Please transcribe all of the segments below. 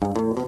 Thank you.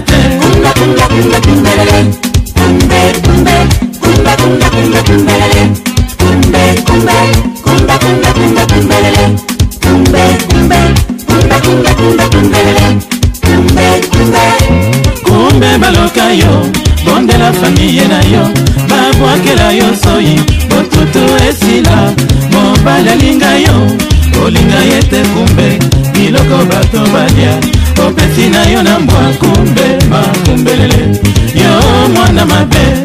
te kumba kumba kumba kumbelele kumbe kumbe kumba kumba kumba kumbelele kumbe kumbe kumba kumba kumba kumbelele kumbe kumbe kumba kumba kumba kumbelele kumbe kumbe kumbe baloka yo bondela famiye na yo babwakela yo soi botutu esila mobali alinga yo olinga ye te kumbe biloko bato balia kopesi na yo na mbwa kumbema kumbelele yo mwana mabe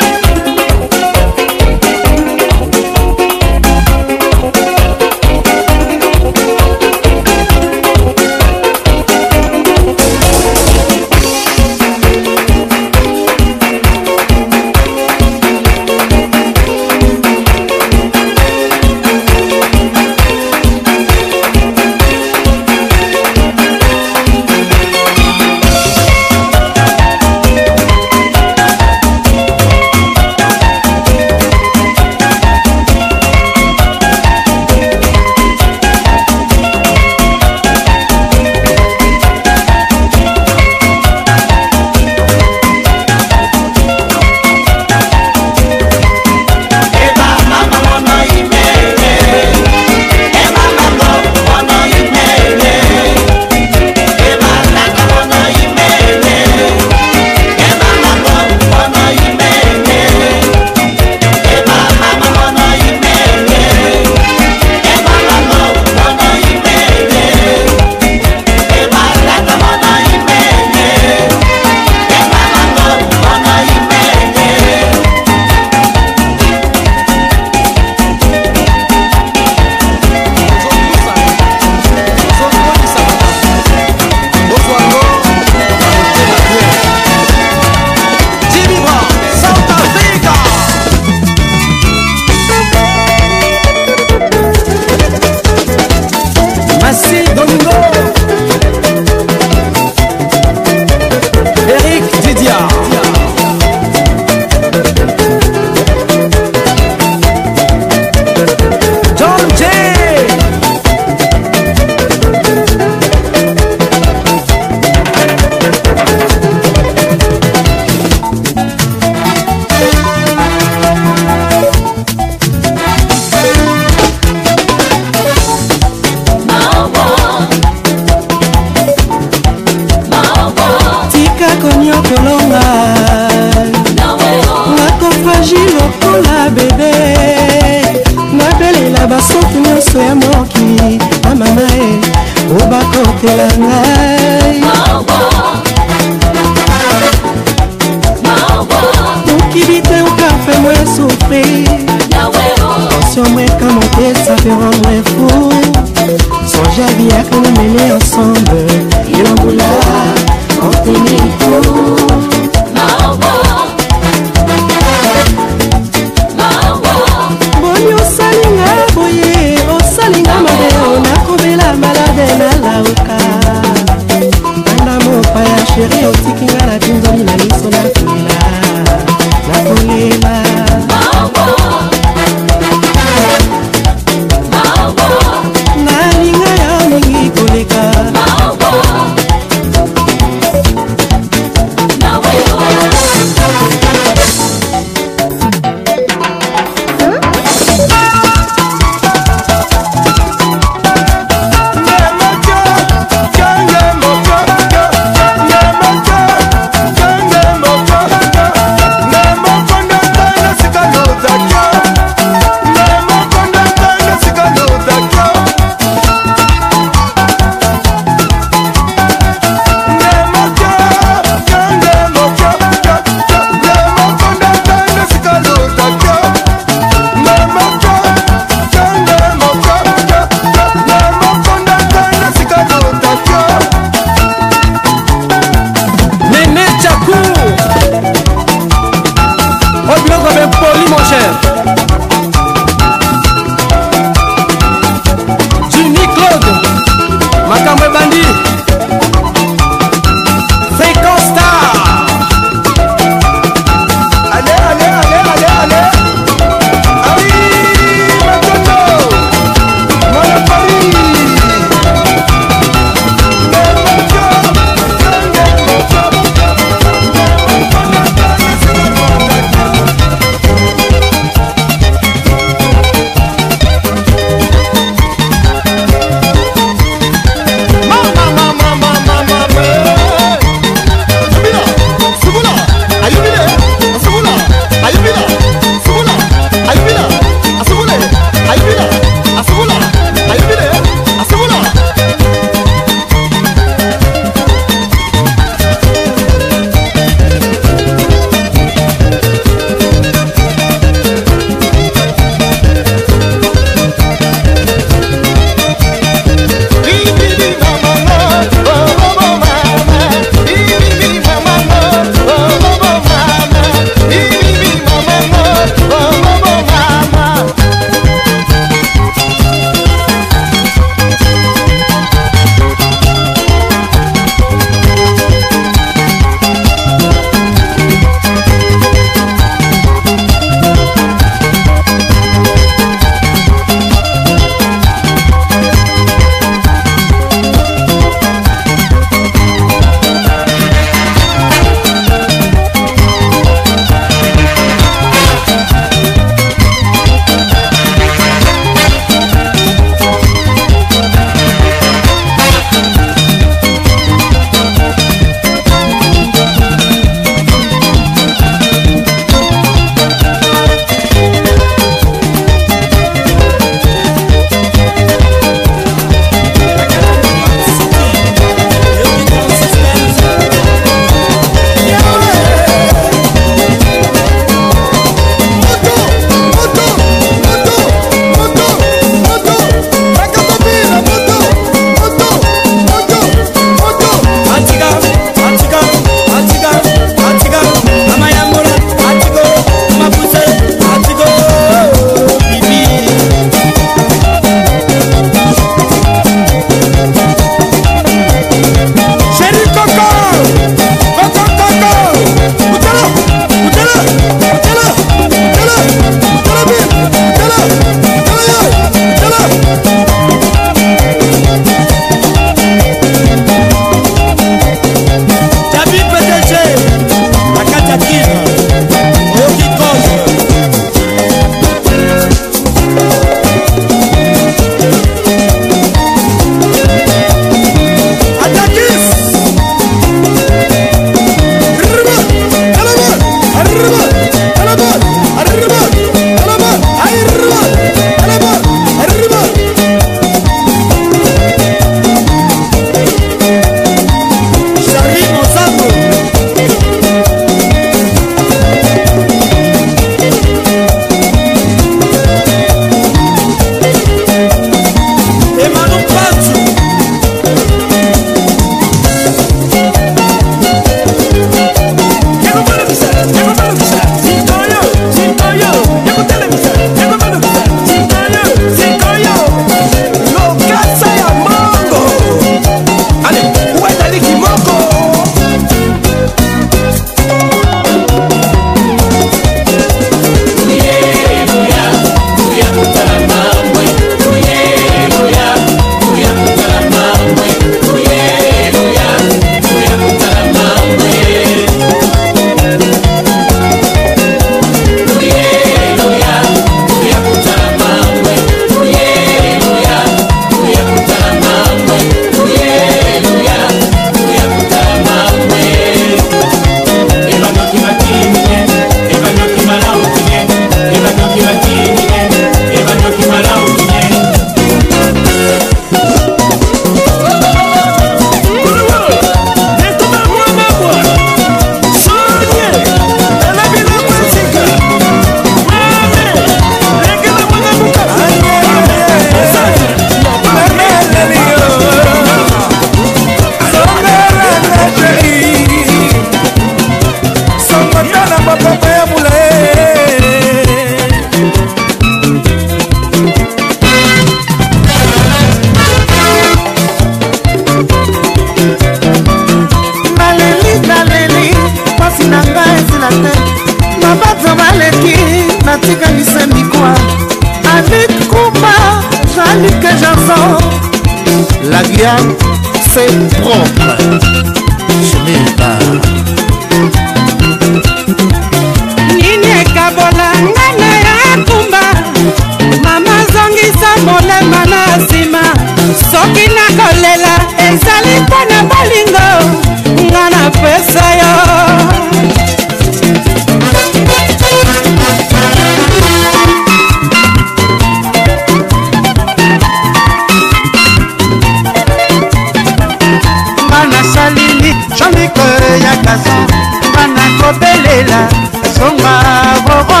kolela songa boko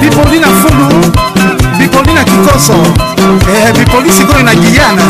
bipoli na fulu bipoli na kikoso eh, bipoli sikoyo na guyana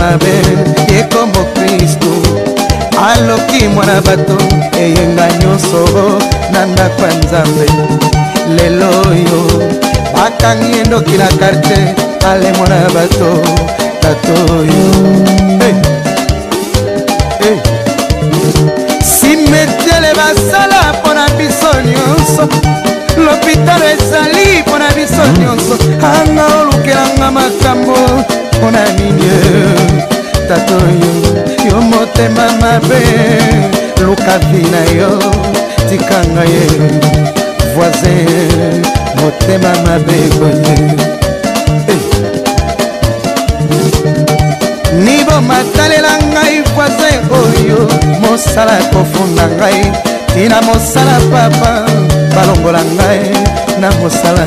mabe ye kombo kristu aloki mwana bato eyenga nyonso na ndako ya nzambe lelo oyo bakangi endoki na kartier ale mwana bato tato oyo hey. hey. simetiele basala mpo na biso nyonso lopitalo ezali mpo na biso nyonso anga oyokelanga makambo mpona nini tata oyo yo motema mabe lukavi na yo tikanga ye voisin motema mabe boye nibomatalela ngai voisin oyo mosala kofunda ngai tina mosala papa balongola ngai na mosala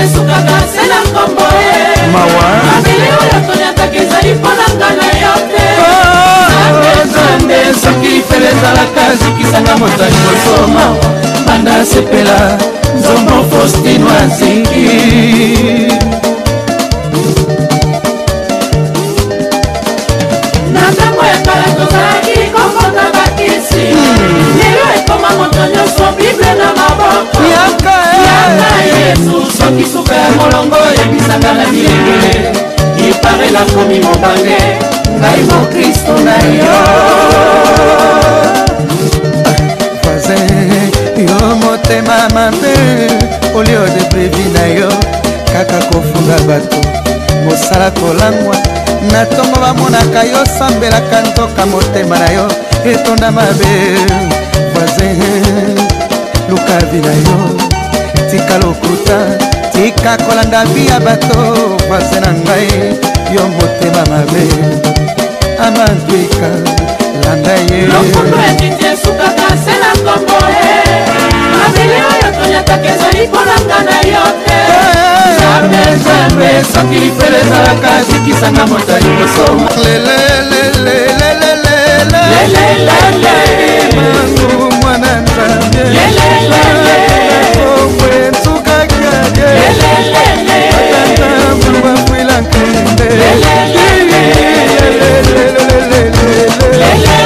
esukaka se na nkombo e eh. mabele oyo toniataka ezali mpo na nga na yo te ah, nzambe ah, ah. soki fele ezalaka zikisanga moto akosoma banda sepela nzombo faustino aziki na ntango ya kala tozalaki kokota bakisi hmm. lelo ekoma moto nyonso bible na maboko soki suka ya molongo ebisaka na bilenge iparela komi mobange ngai mokristo na yo yo motema mabe olio de previ na yo kaka kofunga bato mosala kolangwa na ntongo bamonaka yo sambelaka ntoka motema na yo etonda mabe voisin lukavi na yo tika lokuta tika kolanda bia bato pase na ngai yo motema mabe amantwika landa ye lokutu etiti esukaka se na nkombo e mabele oyo tonyataka ezali mponanga na yo te jambe jambe soki lifele ezalaka zikisanga moto ya liboso lelelelelelelelelelelele mangu mwana nzambe lele lele lele lele lele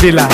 Vila.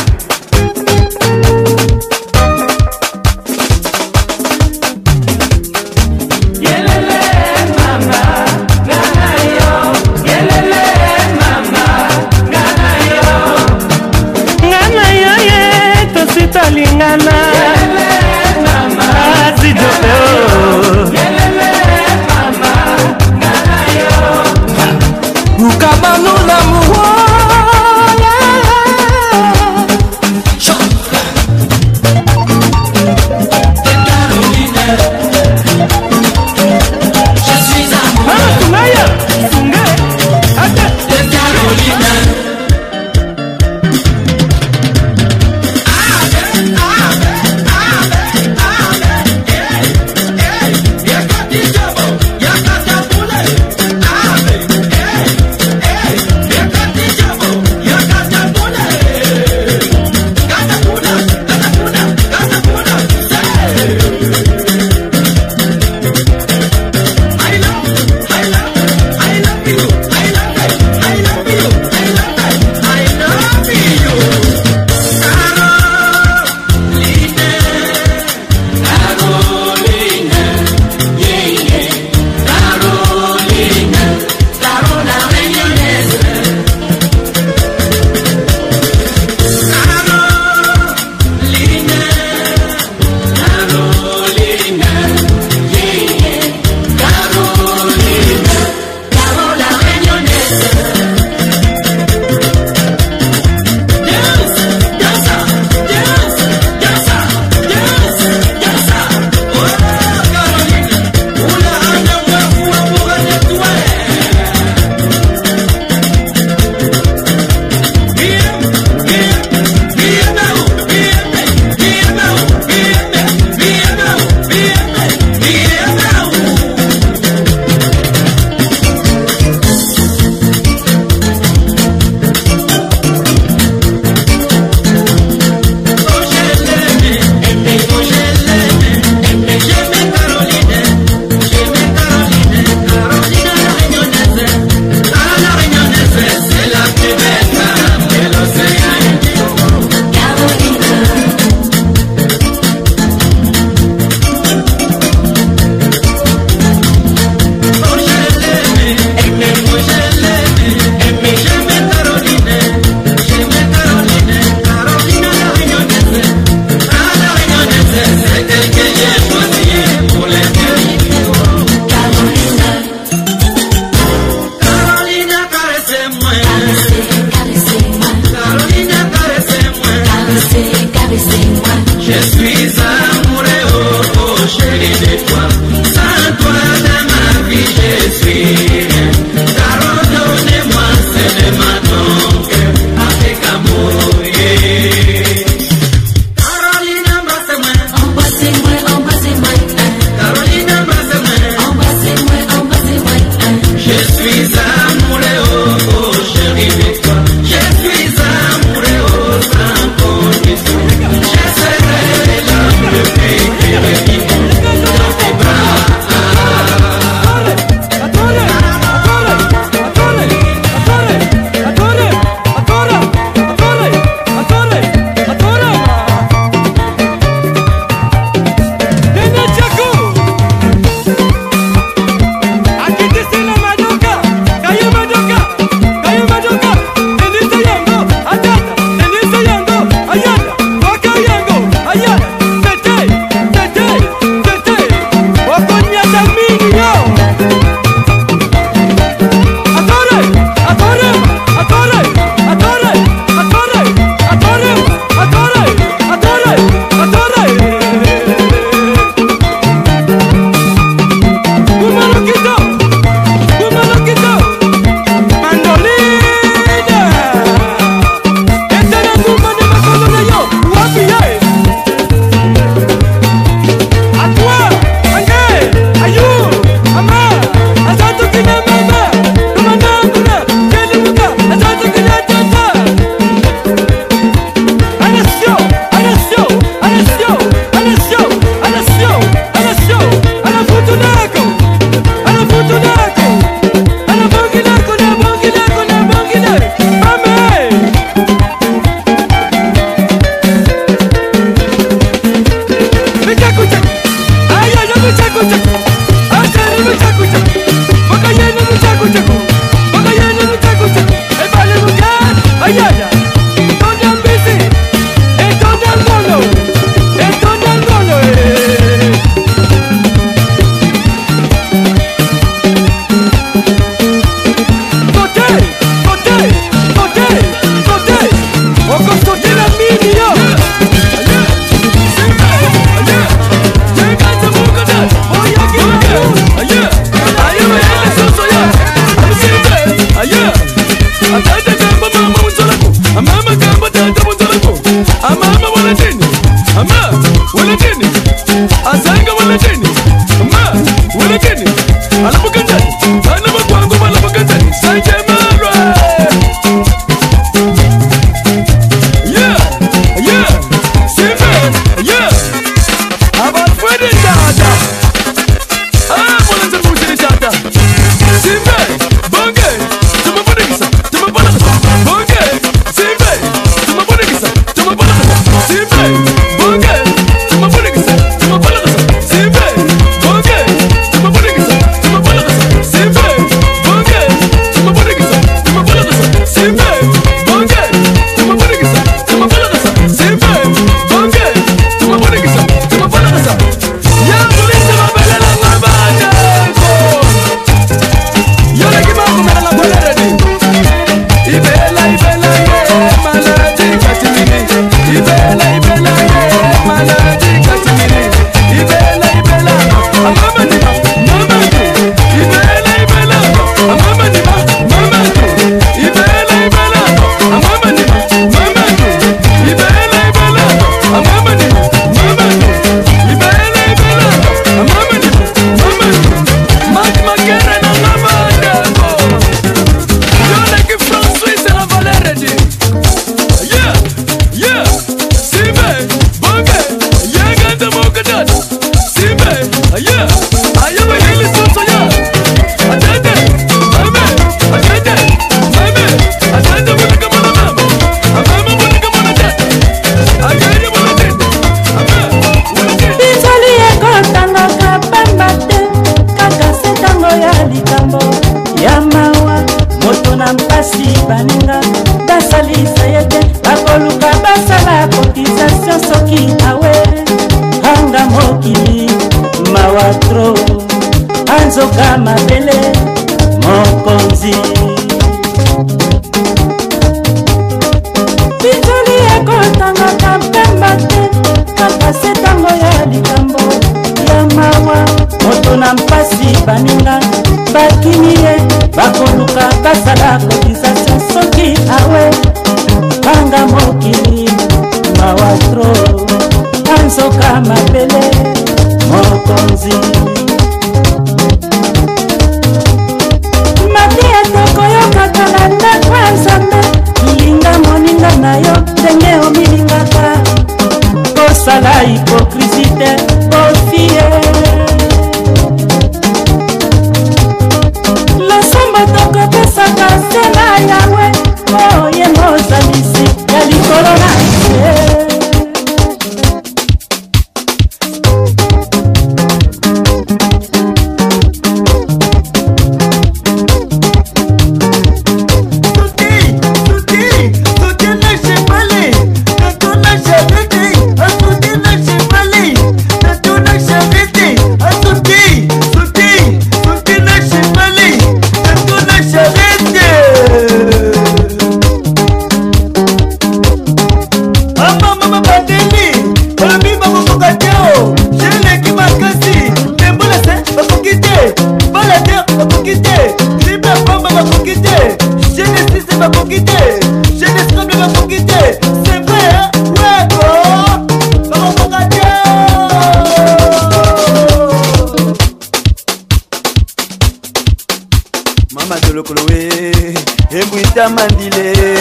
tika mandile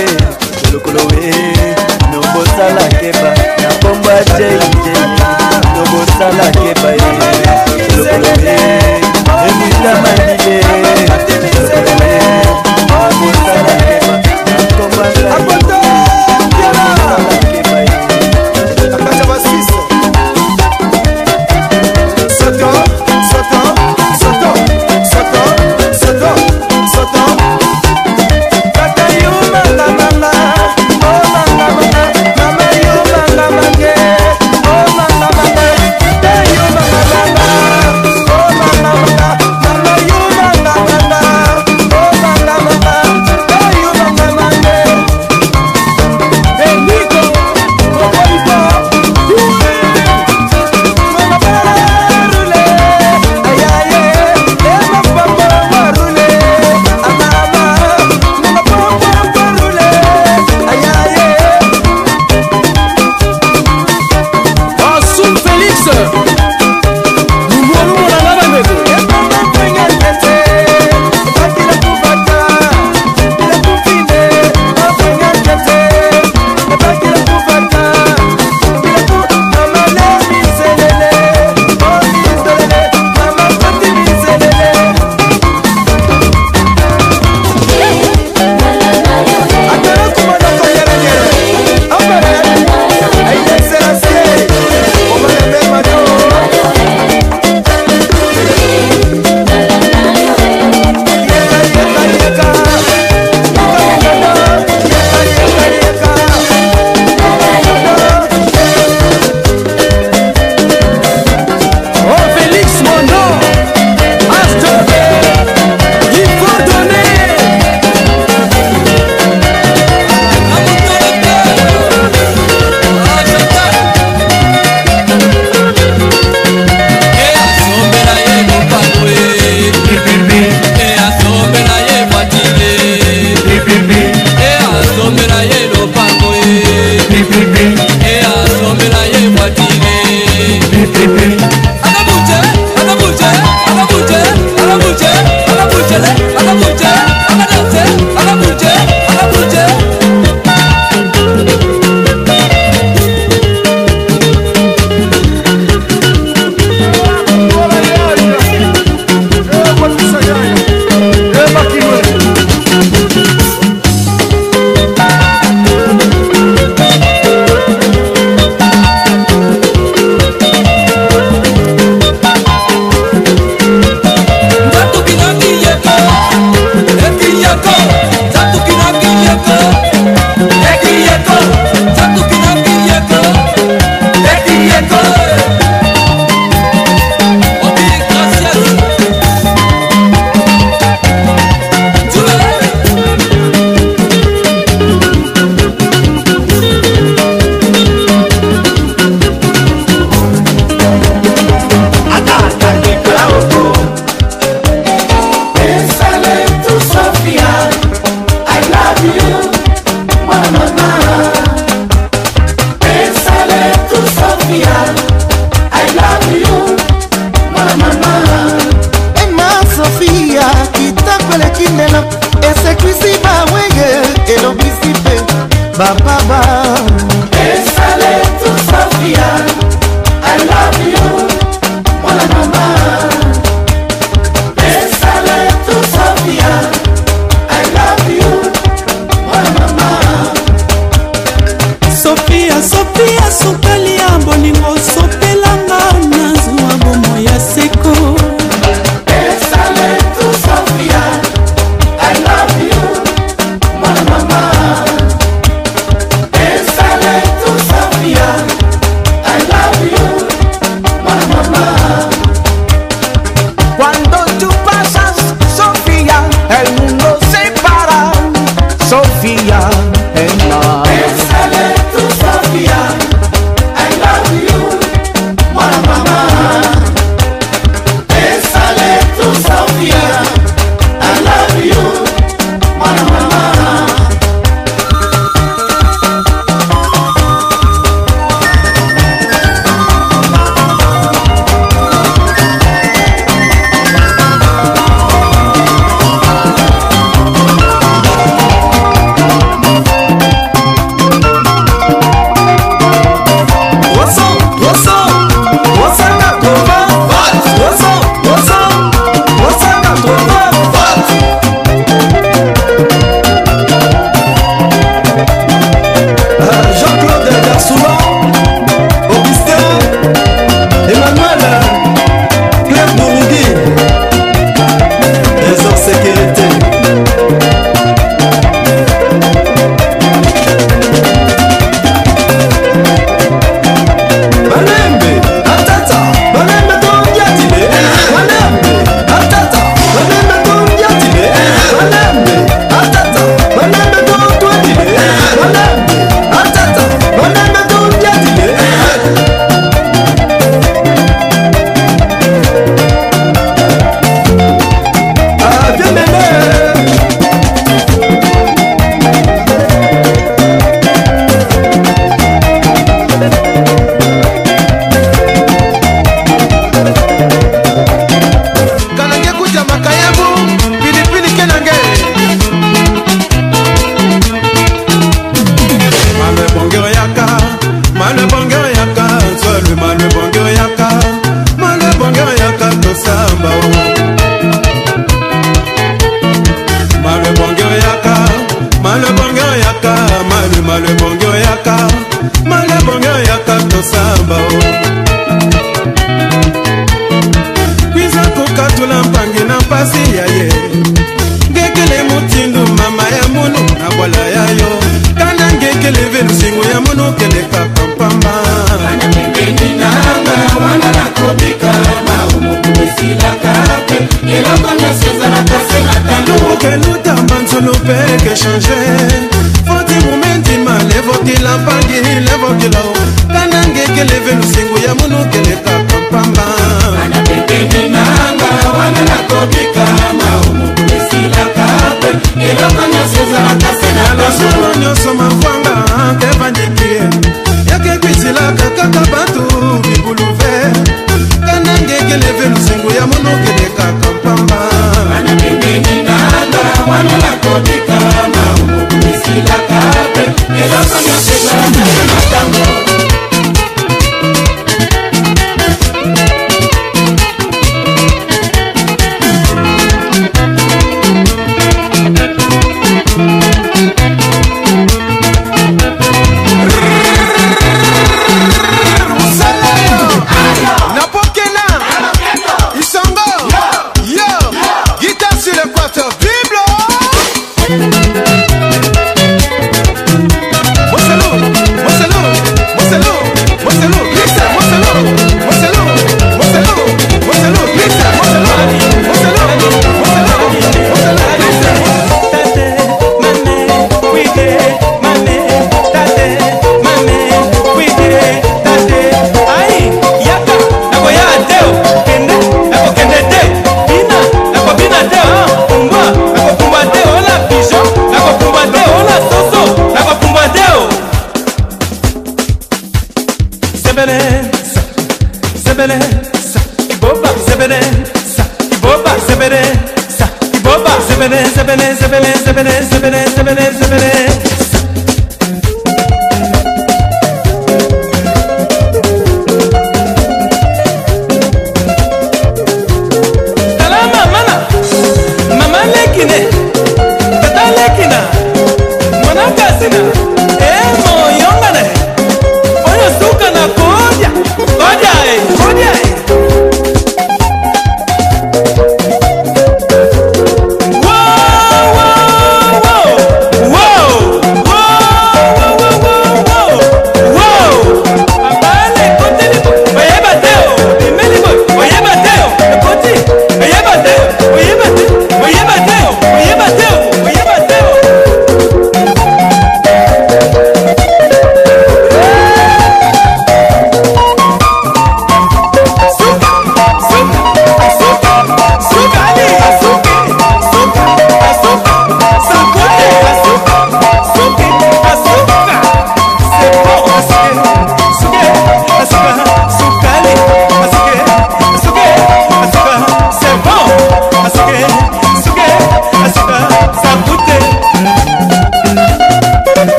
lokolo we nobosala keba na bombo ajeijei nobosala